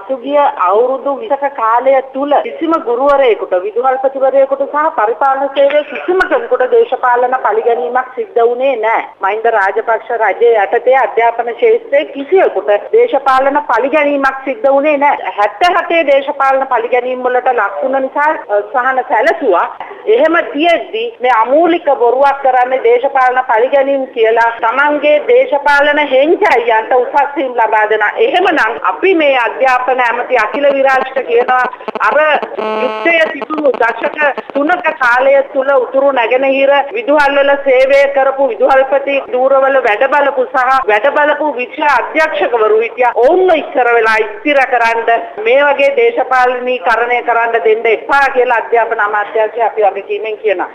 පසුගිය අවුරුදු 20ක කාලය තුල කිසිම ගුරුවරයෙකුට විදුහල්පතිවරයෙකුට සහ පරිපාලන සේවයේ කිසිම කෙනෙකුට දේශපාලන පරිගැනීමක් සිද්ධ වුණේ නැහැ. මහින්ද රාජපක්ෂ රජයේ යටතේ අධ්‍යාපන ක්ෂේත්‍රයේ කිසියෙකුට දේශපාලන පරිගැනීමක් සිද්ධ වුණේ නැහැ. 77 දේශපාලන පරිගැනීම් වලට ලක් වුණ නිසා සහන සැලසුවා. එහෙම තියෙද්දි මේ අමූලික බොරුවක් කරන්නේ දේශපාලන පරිගැනීම් කියලා තමන්ගේ දේශපාලන හෙංචයියන්ට උසස් වීම ලබා දෙනවා. එහෙමනම් අපි මේ අධ්‍යාපන ඇමති අකිල විරාජ්ට කියනවා අර යුද්ධය තිබුණු දශක තුනක කාලය තුල උතුරු නැගෙනහිර විදුහල් වල සේවය කරපු විදුහල්පති ධූරවල වැඩ බලපු සහ වැඩ බලපු විෂය අධ්‍යක්ෂකවරු හිටියා. ඔවුන්ව ඉස්සර වෙලා ඉස්තිර කරන්න මේ වගේ දේශපාලනීකරණය කරන්න දෙන්න එපා කියලා අධ්‍යාපන අමාත්‍යාංශය අපි වගකීමෙන් කියනවා.